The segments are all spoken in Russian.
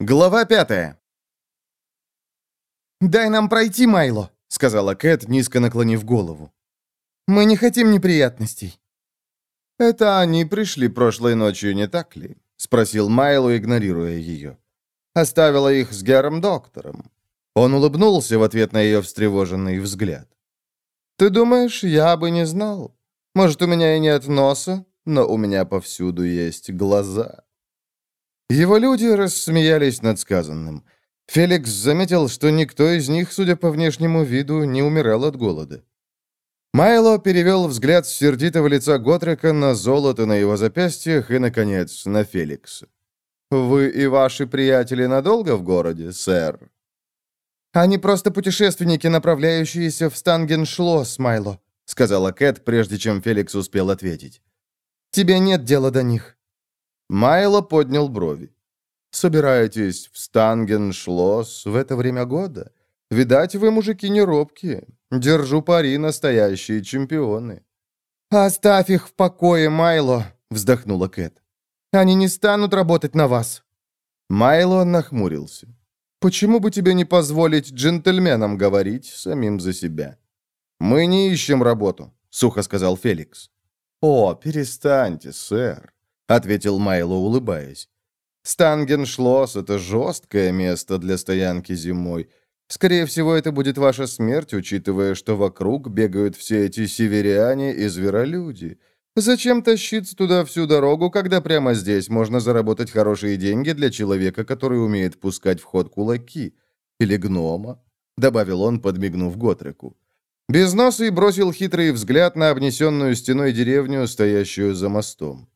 Глава пятая. «Дай нам пройти, Майло», — сказала Кэт, низко наклонив голову. «Мы не хотим неприятностей». «Это они пришли прошлой ночью, не так ли?» — спросил Майло, игнорируя ее. «Оставила их с Гером-доктором». Он улыбнулся в ответ на ее встревоженный взгляд. «Ты думаешь, я бы не знал? Может, у меня и нет носа, но у меня повсюду есть глаза». Его люди рассмеялись над сказанным. Феликс заметил, что никто из них, судя по внешнему виду, не умирал от голода. Майло перевел взгляд с сердитого лица Готрека на золото на его запястьях и, наконец, на Феликса. «Вы и ваши приятели надолго в городе, сэр?» «Они просто путешественники, направляющиеся в Стангеншлосс, Майло», сказала Кэт, прежде чем Феликс успел ответить. «Тебе нет дела до них». Майло поднял брови. «Собираетесь в Стангеншлосс в это время года? Видать, вы, мужики, не робкие. Держу пари, настоящие чемпионы». «Оставь их в покое, Майло», — вздохнула Кэт. «Они не станут работать на вас». Майло нахмурился. «Почему бы тебе не позволить джентльменам говорить самим за себя?» «Мы не ищем работу», — сухо сказал Феликс. «О, перестаньте, сэр», — ответил Майло, улыбаясь. «Стангеншлосс — это жесткое место для стоянки зимой. Скорее всего, это будет ваша смерть, учитывая, что вокруг бегают все эти северяне и зверолюди. Зачем тащиться туда всю дорогу, когда прямо здесь можно заработать хорошие деньги для человека, который умеет пускать в ход кулаки? Или гнома?» — добавил он, подмигнув Готреку. Безносый бросил хитрый взгляд на обнесенную стеной деревню, стоящую за мостом.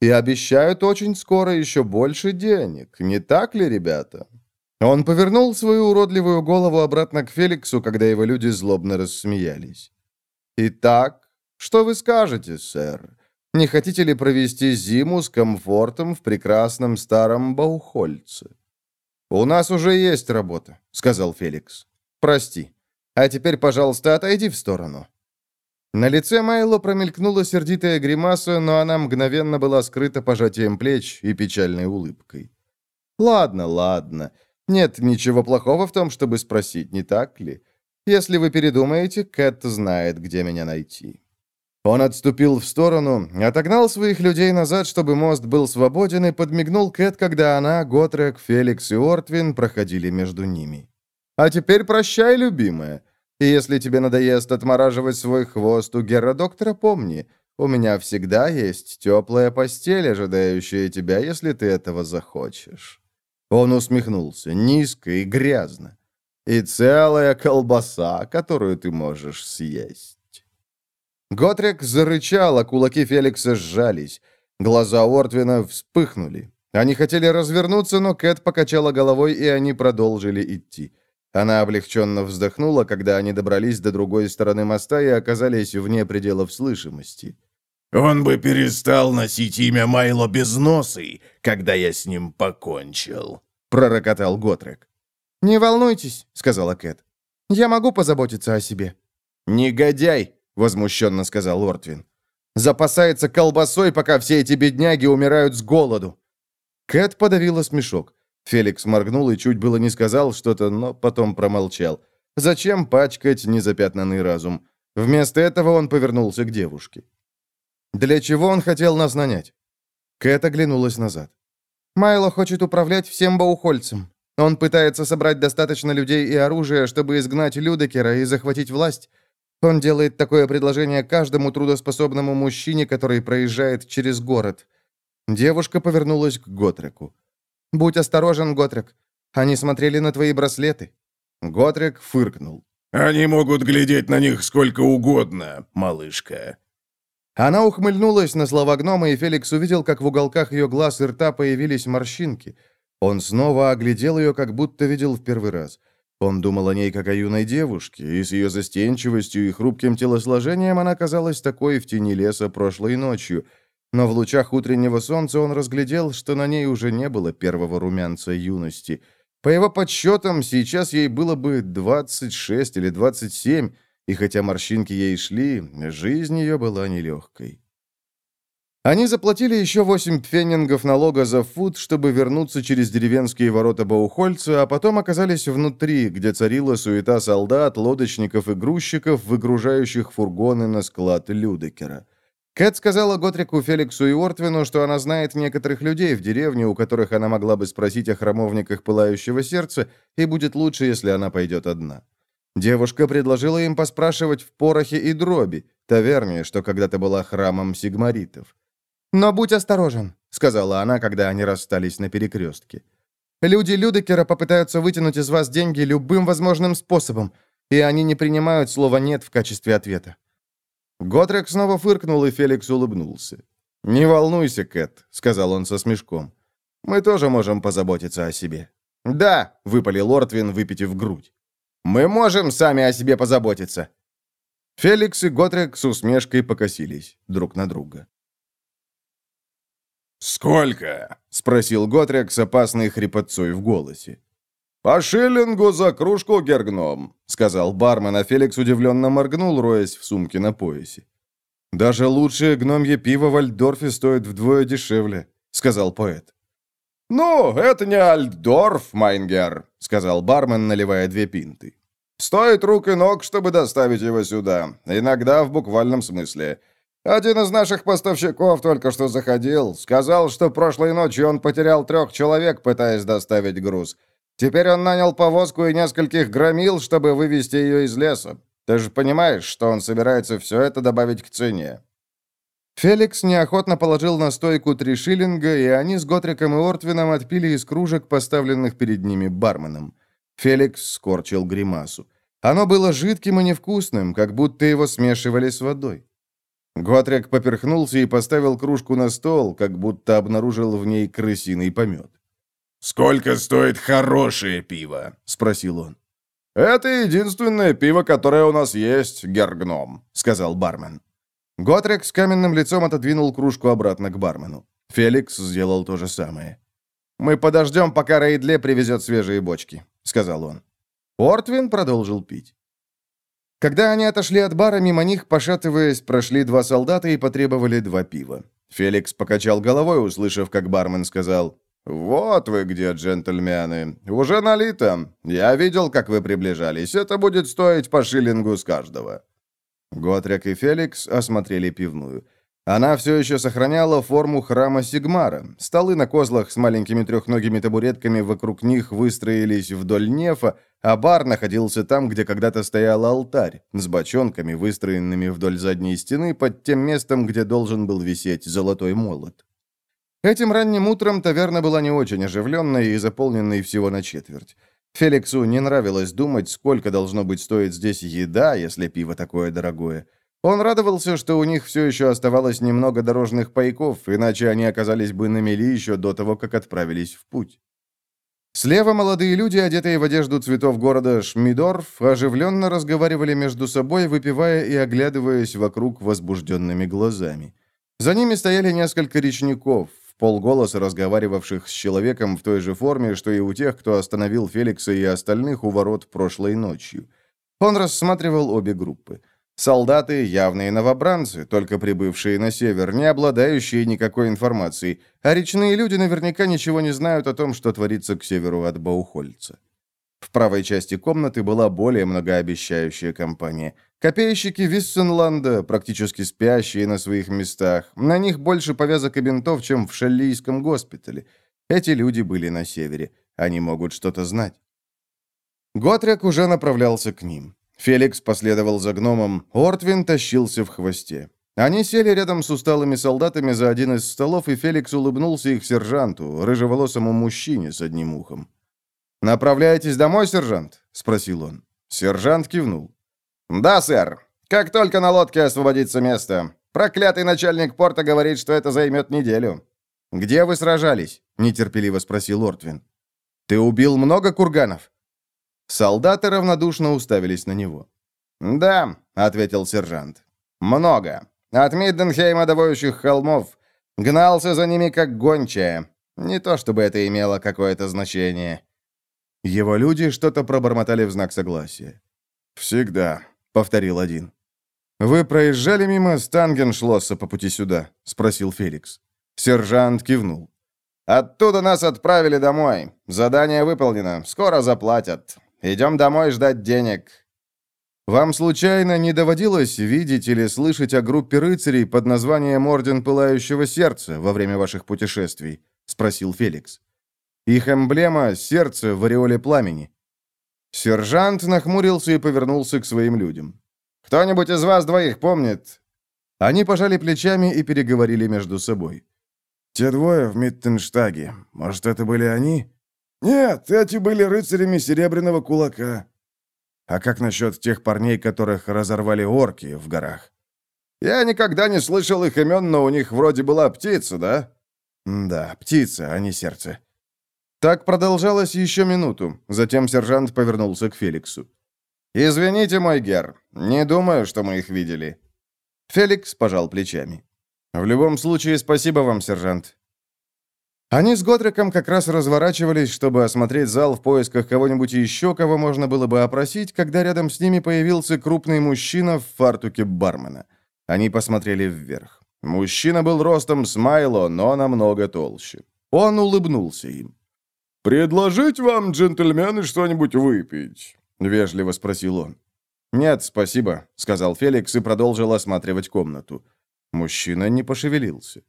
«И обещают очень скоро еще больше денег, не так ли, ребята?» Он повернул свою уродливую голову обратно к Феликсу, когда его люди злобно рассмеялись. «Итак, что вы скажете, сэр? Не хотите ли провести зиму с комфортом в прекрасном старом Баухольце?» «У нас уже есть работа», — сказал Феликс. «Прости». А теперь, пожалуйста, отойди в сторону». На лице Майло промелькнула сердитая гримаса, но она мгновенно была скрыта пожатием плеч и печальной улыбкой. «Ладно, ладно. Нет ничего плохого в том, чтобы спросить, не так ли? Если вы передумаете, Кэт знает, где меня найти». Он отступил в сторону, отогнал своих людей назад, чтобы мост был свободен, и подмигнул Кэт, когда она, Готрек, Феликс и Ортвин проходили между ними. А теперь прощай, любимая. И если тебе надоест отмораживать свой хвост у Гера-доктора, помни, у меня всегда есть теплая постель, ожидающая тебя, если ты этого захочешь». Он усмехнулся, низко и грязно. «И целая колбаса, которую ты можешь съесть». Готрик зарычал, а кулаки Феликса сжались. Глаза Ортвина вспыхнули. Они хотели развернуться, но Кэт покачала головой, и они продолжили идти. Она облегченно вздохнула, когда они добрались до другой стороны моста и оказались вне пределов слышимости. «Он бы перестал носить имя Майло Безносый, когда я с ним покончил», — пророкотал Готрек. «Не волнуйтесь», — сказала Кэт. «Я могу позаботиться о себе». «Негодяй», — возмущенно сказал Ортвин. «Запасается колбасой, пока все эти бедняги умирают с голоду». Кэт подавила смешок. Феликс моргнул и чуть было не сказал что-то, но потом промолчал. Зачем пачкать незапятнанный разум? Вместо этого он повернулся к девушке. «Для чего он хотел нас нанять?» Кэт оглянулась назад. «Майло хочет управлять всем Баухольцем. Он пытается собрать достаточно людей и оружия, чтобы изгнать Людекера и захватить власть. Он делает такое предложение каждому трудоспособному мужчине, который проезжает через город». Девушка повернулась к Готреку. «Будь осторожен, Готрек. Они смотрели на твои браслеты». Готрек фыркнул. «Они могут глядеть на них сколько угодно, малышка». Она ухмыльнулась на слова гнома, и Феликс увидел, как в уголках ее глаз и рта появились морщинки. Он снова оглядел ее, как будто видел в первый раз. Он думал о ней, как о юной девушке, и с ее застенчивостью и хрупким телосложением она казалась такой в тени леса прошлой ночью — но в лучах утреннего солнца он разглядел, что на ней уже не было первого румянца юности. По его подсчетам, сейчас ей было бы 26 или 27, и хотя морщинки ей шли, жизнь ее была нелегкой. Они заплатили еще восемь пфеннингов налога за фут, чтобы вернуться через деревенские ворота Баухольца, а потом оказались внутри, где царила суета солдат, лодочников и грузчиков, выгружающих фургоны на склад Людекера. Кэт сказала Готрику, Феликсу и Ортвину, что она знает некоторых людей в деревне, у которых она могла бы спросить о храмовниках Пылающего Сердца, и будет лучше, если она пойдет одна. Девушка предложила им поспрашивать в Порохе и Дроби, таверне, что когда-то была храмом сигмаритов. «Но будь осторожен», — сказала она, когда они расстались на перекрестке. «Люди Людекера попытаются вытянуть из вас деньги любым возможным способом, и они не принимают слова «нет» в качестве ответа». Готрек снова фыркнул, и Феликс улыбнулся. «Не волнуйся, Кэт», — сказал он со смешком. «Мы тоже можем позаботиться о себе». «Да», — выпалил Ортвин, выпитив грудь. «Мы можем сами о себе позаботиться». Феликс и Готрек с усмешкой покосились друг на друга. «Сколько?» — спросил Готрек с опасной хрипотцой в голосе. «По шиллингу за кружку, Гергном», — сказал бармен, а Феликс удивленно моргнул, роясь в сумке на поясе. «Даже лучшее гномье пиво в Альдорфе стоит вдвое дешевле», — сказал поэт. «Ну, это не Альдорф, Майнгер», — сказал бармен, наливая две пинты. «Стоит рук и ног, чтобы доставить его сюда. Иногда в буквальном смысле. Один из наших поставщиков только что заходил. Сказал, что прошлой ночью он потерял трех человек, пытаясь доставить груз. Теперь он нанял повозку и нескольких громил, чтобы вывести ее из леса. Ты же понимаешь, что он собирается все это добавить к цене». Феликс неохотно положил на стойку три шиллинга, и они с Готриком и Ортвином отпили из кружек, поставленных перед ними барменом. Феликс скорчил гримасу. Оно было жидким и невкусным, как будто его смешивали с водой. Готрик поперхнулся и поставил кружку на стол, как будто обнаружил в ней крысиный помет. «Сколько стоит хорошее пиво?» — спросил он. «Это единственное пиво, которое у нас есть, гергном», — сказал бармен. Готрик с каменным лицом отодвинул кружку обратно к бармену. Феликс сделал то же самое. «Мы подождем, пока Рейдле привезет свежие бочки», — сказал он. Ортвин продолжил пить. Когда они отошли от бара, мимо них, пошатываясь, прошли два солдата и потребовали два пива. Феликс покачал головой, услышав, как бармен сказал, «Вот вы где, джентльмены. Уже налито. Я видел, как вы приближались. Это будет стоить по шиллингу с каждого». Готрек и Феликс осмотрели пивную. Она все еще сохраняла форму храма Сигмара. Столы на козлах с маленькими трехногими табуретками вокруг них выстроились вдоль нефа, а бар находился там, где когда-то стоял алтарь, с бочонками, выстроенными вдоль задней стены, под тем местом, где должен был висеть золотой молот. Этим ранним утром таверна была не очень оживленной и заполненной всего на четверть. Феликсу не нравилось думать, сколько должно быть стоить здесь еда, если пиво такое дорогое. Он радовался, что у них все еще оставалось немного дорожных пайков, иначе они оказались бы на мели еще до того, как отправились в путь. Слева молодые люди, одетые в одежду цветов города Шмидорф, оживленно разговаривали между собой, выпивая и оглядываясь вокруг возбужденными глазами. За ними стояли несколько речников, в полголоса разговаривавших с человеком в той же форме, что и у тех, кто остановил Феликса и остальных у ворот прошлой ночью. Он рассматривал обе группы. Солдаты – явные новобранцы, только прибывшие на север, не обладающие никакой информацией, а речные люди наверняка ничего не знают о том, что творится к северу от Баухольца. В правой части комнаты была более многообещающая компания. Копейщики Виссенланда, практически спящие на своих местах. На них больше повязок и бинтов, чем в шаллийском госпитале. Эти люди были на севере. Они могут что-то знать. Готрек уже направлялся к ним. Феликс последовал за гномом, Ортвин тащился в хвосте. Они сели рядом с усталыми солдатами за один из столов, и Феликс улыбнулся их сержанту, рыжеволосому мужчине с одним ухом. «Направляетесь домой, сержант?» — спросил он. Сержант кивнул. «Да, сэр. Как только на лодке освободится место. Проклятый начальник порта говорит, что это займет неделю». «Где вы сражались?» — нетерпеливо спросил Ортвин. «Ты убил много курганов?» Солдаты равнодушно уставились на него. «Да», — ответил сержант. «Много. От Мидденхейма до воющих холмов. Гнался за ними, как гончая. Не то чтобы это имело какое-то значение». Его люди что-то пробормотали в знак согласия. «Всегда», — повторил один. «Вы проезжали мимо Стангеншлосса по пути сюда?» — спросил Феликс. Сержант кивнул. «Оттуда нас отправили домой. Задание выполнено. Скоро заплатят. Идем домой ждать денег». «Вам случайно не доводилось видеть или слышать о группе рыцарей под названием Орден Пылающего Сердца во время ваших путешествий?» — спросил Феликс. «Их эмблема — сердце в ореоле пламени». Сержант нахмурился и повернулся к своим людям. Кто-нибудь из вас двоих помнит?» Они пожали плечами и переговорили между собой. «Те двое в Миттенштаге. Может, это были они?» «Нет, эти были рыцарями Серебряного Кулака». «А как насчет тех парней, которых разорвали орки в горах?» «Я никогда не слышал их имен, но у них вроде была птица, да?» «Да, птица, а не сердце». Так продолжалось еще минуту. Затем сержант повернулся к Феликсу. «Извините, мой гер, не думаю, что мы их видели». Феликс пожал плечами. «В любом случае, спасибо вам, сержант». Они с Готриком как раз разворачивались, чтобы осмотреть зал в поисках кого-нибудь еще, кого можно было бы опросить, когда рядом с ними появился крупный мужчина в фартуке бармена. Они посмотрели вверх. Мужчина был ростом с Майло, но намного толще. Он улыбнулся им. «Предложить вам, джентльмены, что-нибудь выпить?» — вежливо спросил он. «Нет, спасибо», — сказал Феликс и продолжил осматривать комнату. Мужчина не пошевелился.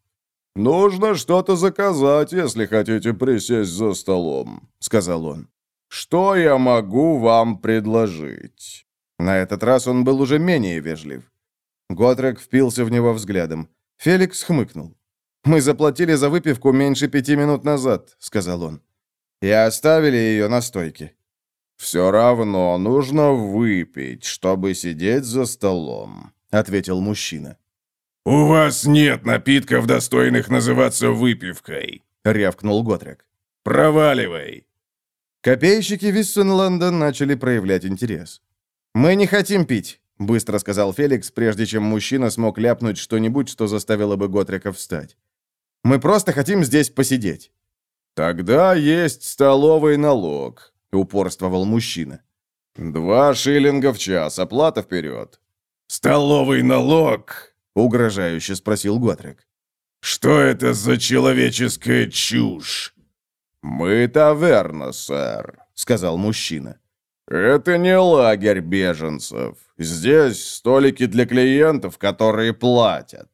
«Нужно что-то заказать, если хотите присесть за столом», — сказал он. «Что я могу вам предложить?» На этот раз он был уже менее вежлив. Готрек впился в него взглядом. Феликс хмыкнул. «Мы заплатили за выпивку меньше пяти минут назад», — сказал он. «И оставили ее на стойке». «Все равно нужно выпить, чтобы сидеть за столом», — ответил мужчина. «У вас нет напитков, достойных называться выпивкой», — рявкнул Готрек. «Проваливай!» Копейщики Виссенланда начали проявлять интерес. «Мы не хотим пить», — быстро сказал Феликс, прежде чем мужчина смог ляпнуть что-нибудь, что заставило бы Готрека встать. «Мы просто хотим здесь посидеть». «Тогда есть столовый налог», — упорствовал мужчина. «Два шиллинга в час, оплата вперед». «Столовый налог?» — угрожающе спросил Готрик. «Что это за человеческая чушь?» «Мы таверна, сэр», — сказал мужчина. «Это не лагерь беженцев. Здесь столики для клиентов, которые платят».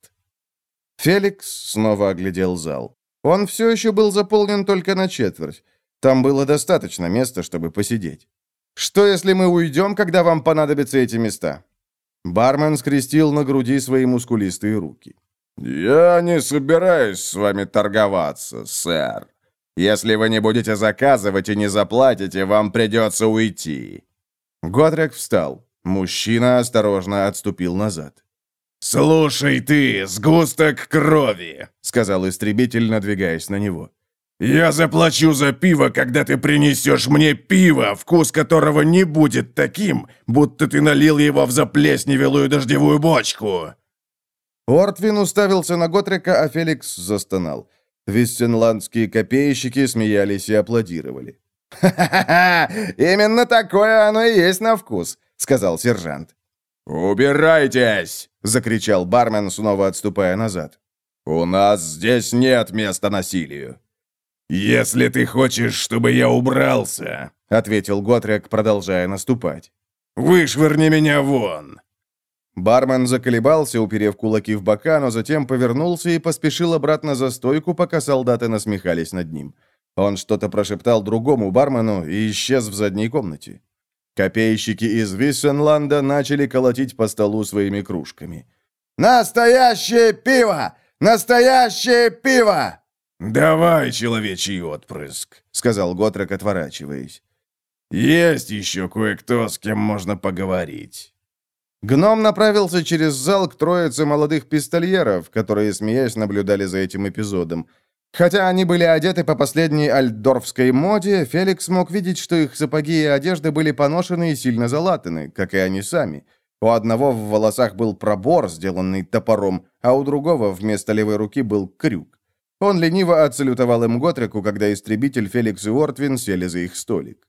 Феликс снова оглядел зал. Он все еще был заполнен только на четверть. Там было достаточно места, чтобы посидеть. Что, если мы уйдем, когда вам понадобятся эти места?» Бармен скрестил на груди свои мускулистые руки. «Я не собираюсь с вами торговаться, сэр. Если вы не будете заказывать и не заплатите, вам придется уйти». Готрек встал. Мужчина осторожно отступил назад. «Слушай ты, сгусток крови!» — сказал истребитель, надвигаясь на него. «Я заплачу за пиво, когда ты принесешь мне пиво, вкус которого не будет таким, будто ты налил его в заплесневелую дождевую бочку!» Ортвин уставился на Готрика, а Феликс застонал. Виссенландские копейщики смеялись и аплодировали. «Ха-ха-ха! Именно такое оно и есть на вкус!» — сказал сержант. «Убирайтесь!» — закричал бармен, снова отступая назад. «У нас здесь нет места насилию!» «Если ты хочешь, чтобы я убрался», — ответил Готрек, продолжая наступать, — «вышвырни меня вон». Бармен заколебался, уперев кулаки в бока, но затем повернулся и поспешил обратно за стойку, пока солдаты насмехались над ним. Он что-то прошептал другому бармену и исчез в задней комнате. Копейщики из Виссенланда начали колотить по столу своими кружками. «Настоящее пиво! Настоящее пиво!» «Давай, человечий отпрыск», — сказал Готрек, отворачиваясь. «Есть еще кое-кто, с кем можно поговорить». Гном направился через зал к троице молодых пистольеров, которые, смеясь, наблюдали за этим эпизодом. Хотя они были одеты по последней альдорфской моде, Феликс мог видеть, что их сапоги и одежда были поношены и сильно залатаны, как и они сами. У одного в волосах был пробор, сделанный топором, а у другого вместо левой руки был крюк. Он лениво отсалютовал им Готреку, когда истребитель Феликс и Ортвин сели за их столик.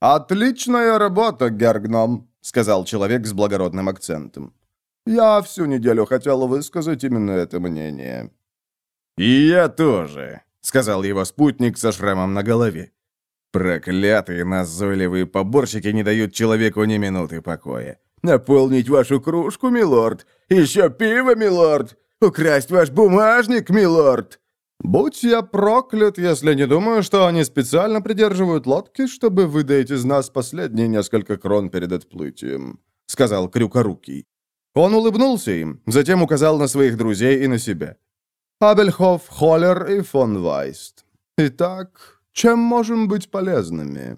«Отличная работа, Гергном», — сказал человек с благородным акцентом. Я всю неделю хотел высказать именно это мнение». «И я тоже», — сказал его спутник со шрамом на голове. «Проклятые назойливые поборщики не дают человеку ни минуты покоя. Наполнить вашу кружку, милорд? Еще пиво, милорд? Украсть ваш бумажник, милорд?» «Будь я проклят, если не думаю, что они специально придерживают лодки, чтобы выдать из нас последние несколько крон перед отплытием», — сказал Крюкорукий. Он улыбнулся им, затем указал на своих друзей и на себя. «Абельхоф, Холлер и фон Вайст. Итак, чем можем быть полезными?»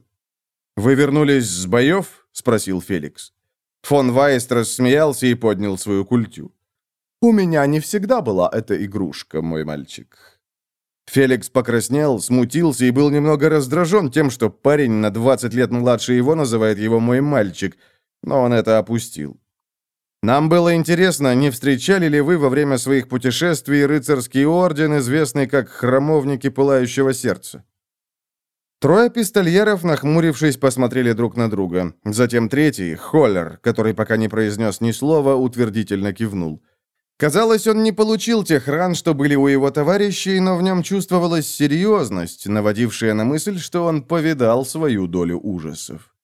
«Вы вернулись с боев?» — спросил Феликс. Фон Вайст рассмеялся и поднял свою культю. «У меня не всегда была эта игрушка, мой мальчик. Феликс покраснел, смутился и был немного раздражен тем, что парень на 20 лет младше его называет его «мой мальчик», но он это опустил. «Нам было интересно, не встречали ли вы во время своих путешествий рыцарский орден, известный как «Храмовники Пылающего Сердца»?» Трое пистольеров, нахмурившись, посмотрели друг на друга. Затем третий, Холлер, который пока не произнес ни слова, утвердительно кивнул. Казалось, он не получил тех ран, что были у его товарищей, но в нем чувствовалась серьезность, наводившая на мысль, что он повидал свою долю ужасов.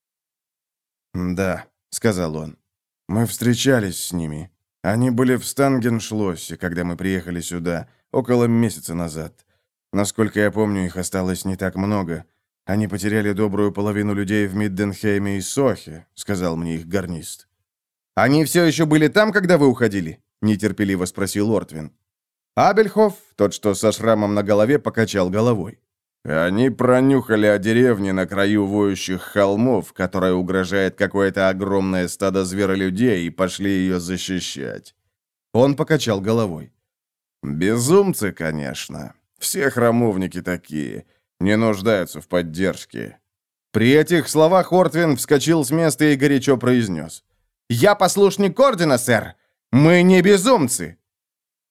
«Да», — сказал он, — «мы встречались с ними. Они были в Стангеншлоссе, когда мы приехали сюда, около месяца назад. Насколько я помню, их осталось не так много. Они потеряли добрую половину людей в Мидденхейме и Сохе», — сказал мне их гарнист. «Они все еще были там, когда вы уходили?» нетерпеливо спросил Ортвин. Абельхоф, тот, что со шрамом на голове, покачал головой. Они пронюхали о деревне на краю воющих холмов, которая угрожает какое-то огромное стадо зверолюдей, и пошли ее защищать. Он покачал головой. Безумцы, конечно. Все храмовники такие. Не нуждаются в поддержке. При этих словах Ортвин вскочил с места и горячо произнес. «Я послушник ордена, сэр! Мы не безумцы!»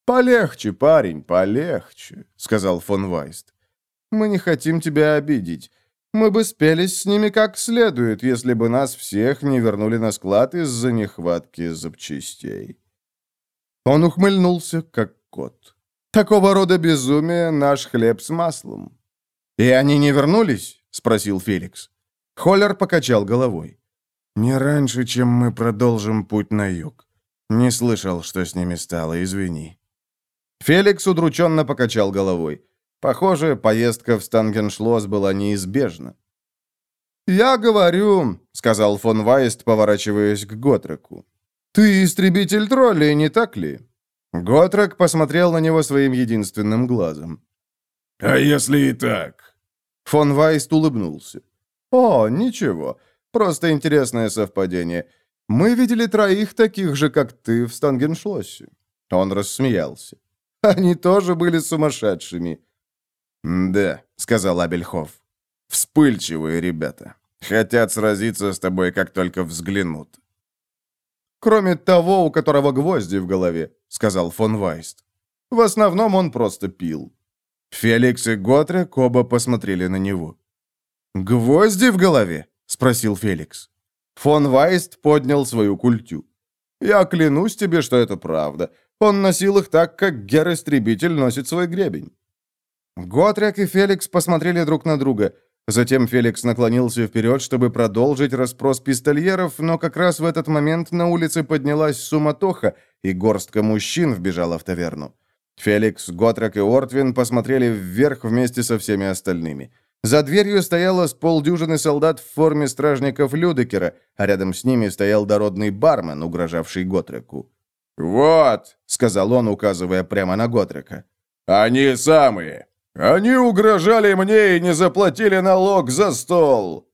«Полегче, парень, полегче», — сказал фон Вайст. «Мы не хотим тебя обидеть. Мы бы спелись с ними как следует, если бы нас всех не вернули на склад из-за нехватки запчастей». Он ухмыльнулся, как кот. «Такого рода безумие — наш хлеб с маслом». «И они не вернулись?» — спросил Феликс. Холлер покачал головой. «Не раньше, чем мы продолжим путь на юг. «Не слышал, что с ними стало, извини». Феликс удрученно покачал головой. Похоже, поездка в Стангеншлосс была неизбежна. «Я говорю», — сказал фон Вайст, поворачиваясь к Готреку. «Ты истребитель троллей, не так ли?» Готрек посмотрел на него своим единственным глазом. «А если и так?» Фон Вайст улыбнулся. «О, ничего. Просто интересное совпадение. Мы видели троих таких же, как ты, в Стангеншлоссе». Он рассмеялся. «Они тоже были сумасшедшими». «Да», — сказал Абельхоф. «Вспыльчивые ребята. Хотят сразиться с тобой, как только взглянут». «Кроме того, у которого гвозди в голове», — сказал фон Вайст. «В основном он просто пил». Феликс и Готрек оба посмотрели на него. «Гвозди в голове?» — спросил Феликс. Фон Вайст поднял свою культю. «Я клянусь тебе, что это правда. Он носил их так, как гер-истребитель носит свой гребень». Готрек и Феликс посмотрели друг на друга. Затем Феликс наклонился вперед, чтобы продолжить расспрос пистольеров, но как раз в этот момент на улице поднялась суматоха, и горстка мужчин вбежала в таверну. Феликс, Готрек и Ортвин посмотрели вверх вместе со всеми остальными. За дверью стояло с полдюжины солдат в форме стражников Людекера, а рядом с ними стоял дородный бармен, угрожавший Готреку. «Вот», — сказал он, указывая прямо на Готрека, — «они самые. Они угрожали мне и не заплатили налог за стол».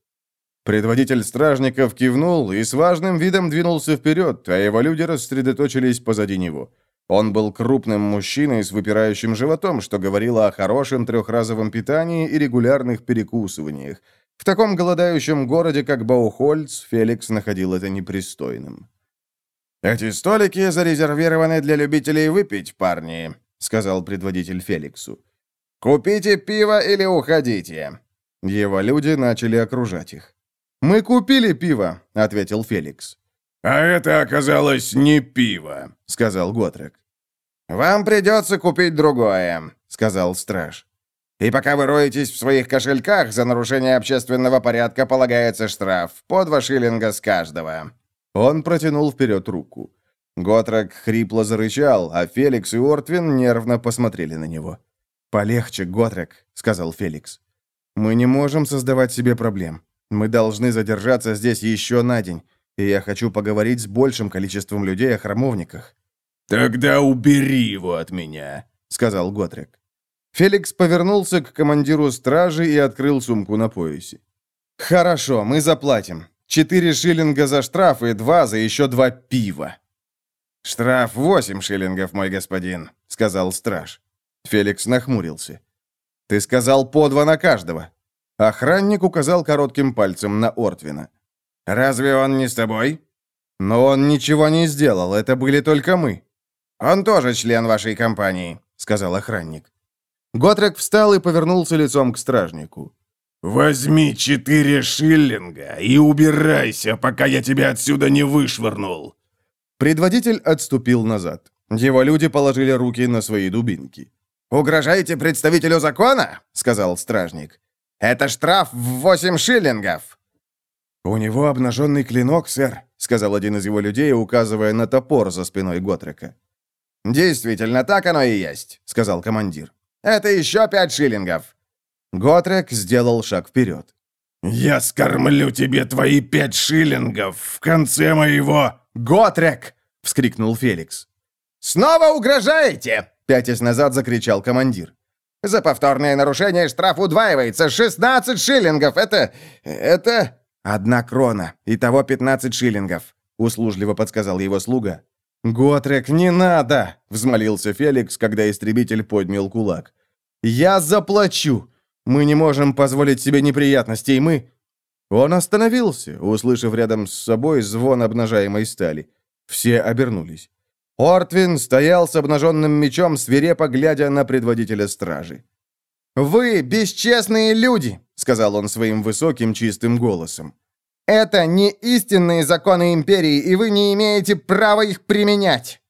Предводитель стражников кивнул и с важным видом двинулся вперед, а его люди рассредоточились позади него. Он был крупным мужчиной с выпирающим животом, что говорило о хорошем трехразовом питании и регулярных перекусываниях. В таком голодающем городе, как Баухольц, Феликс находил это непристойным. «Эти столики зарезервированы для любителей выпить, парни», — сказал предводитель Феликсу. «Купите пиво или уходите». Его люди начали окружать их. «Мы купили пиво», — ответил Феликс. «А это оказалось не пиво», — сказал Готрек. «Вам придется купить другое», — сказал страж. «И пока вы роетесь в своих кошельках, за нарушение общественного порядка полагается штраф по два шиллинга с каждого». Он протянул вперед руку. Готрек хрипло зарычал, а Феликс и Ортвин нервно посмотрели на него. «Полегче, Готрек», — сказал Феликс. «Мы не можем создавать себе проблем. Мы должны задержаться здесь еще на день, и я хочу поговорить с большим количеством людей о храмовниках». «Тогда убери его от меня», — сказал Готрек. Феликс повернулся к командиру стражи и открыл сумку на поясе. «Хорошо, мы заплатим. Четыре шиллинга за штраф и два за еще два пива». «Штраф восемь шиллингов, мой господин», — сказал страж. Феликс нахмурился. «Ты сказал по два на каждого». Охранник указал коротким пальцем на Ортвина. «Разве он не с тобой?» «Но он ничего не сделал, это были только мы». «Он тоже член вашей компании», — сказал охранник. Готрек встал и повернулся лицом к стражнику. «Возьми четыре шиллинга и убирайся, пока я тебя отсюда не вышвырнул». Предводитель отступил назад. Его люди положили руки на свои дубинки. «Угрожаете представителю закона?» — сказал стражник. «Это штраф в восемь шиллингов!» «У него обнаженный клинок, сэр», — сказал один из его людей, указывая на топор за спиной Готрека. «Действительно, так оно и есть», — сказал командир. «Это еще пять шиллингов». Готрек сделал шаг вперед. «Я скормлю тебе твои пять шиллингов в конце моего...» «Готрек!» — вскрикнул Феликс. «Снова угрожаете?» — пятясь назад закричал командир. «За повторное нарушение штраф удваивается. 16 шиллингов. Это... это...» «Одна крона. Итого 15 шиллингов», — услужливо подсказал его слуга. «Готрек, не надо!» — взмолился Феликс, когда истребитель поднял кулак. «Я заплачу! Мы не можем позволить себе неприятностей, мы...» Он остановился, услышав рядом с собой звон обнажаемой стали. Все обернулись. Ортвин стоял с обнаженным мечом, свирепо глядя на предводителя стражи. «Вы бесчестные люди!» — сказал он своим высоким чистым голосом. «Это не истинные законы Империи, и вы не имеете права их применять!»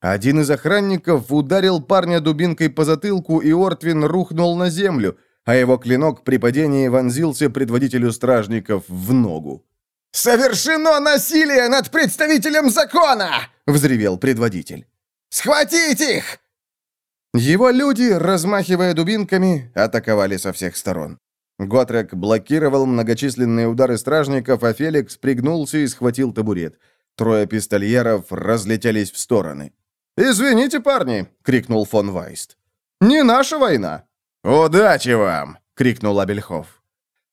Один из охранников ударил парня дубинкой по затылку, и Ортвин рухнул на землю, а его клинок при падении вонзился предводителю стражников в ногу. «Совершено насилие над представителем закона!» — взревел предводитель. «Схватить их!» Его люди, размахивая дубинками, атаковали со всех сторон. Готрек блокировал многочисленные удары стражников, а Феликс пригнулся и схватил табурет. Трое пистольеров разлетелись в стороны. «Извините, парни!» — крикнул фон Вайст. «Не наша война!» «Удачи вам!» — крикнул Абельхоф.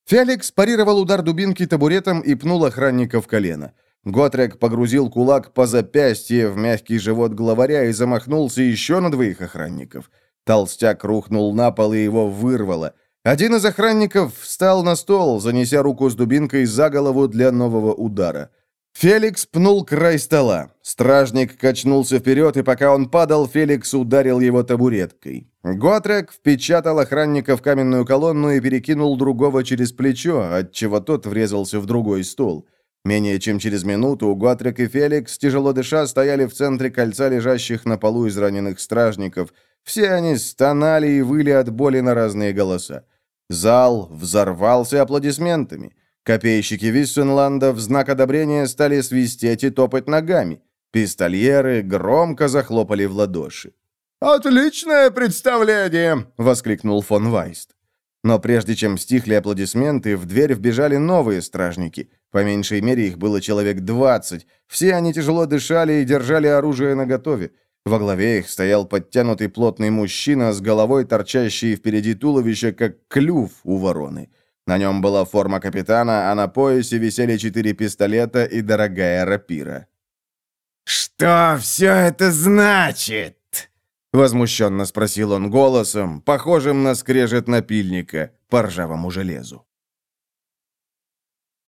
Феликс парировал удар дубинки табуретом и пнул охранника в колено. Готрек погрузил кулак по запястье в мягкий живот главаря и замахнулся еще на двоих охранников. Толстяк рухнул на пол и его вырвало. Один из охранников встал на стол, занеся руку с дубинкой за голову для нового удара. Феликс пнул край стола. Стражник качнулся вперед, и пока он падал, Феликс ударил его табуреткой. Готрек впечатал охранника в каменную колонну и перекинул другого через плечо, отчего тот врезался в другой стол. Менее чем через минуту Готрек и Феликс, тяжело дыша, стояли в центре кольца лежащих на полу израненных стражников. Все они стонали и выли от боли на разные голоса. Зал взорвался аплодисментами. Копейщики Виссенланда в знак одобрения стали свистеть и топать ногами. Пистольеры громко захлопали в ладоши. «Отличное представление!» — воскликнул фон Вайст. Но прежде чем стихли аплодисменты, в дверь вбежали новые стражники. По меньшей мере их было человек двадцать. Все они тяжело дышали и держали оружие наготове. Во главе их стоял подтянутый плотный мужчина с головой, торчащей впереди туловища, как клюв у вороны. На нем была форма капитана, а на поясе висели четыре пистолета и дорогая рапира. «Что все это значит?» Возмущенно спросил он голосом, похожим на скрежет напильника по ржавому железу.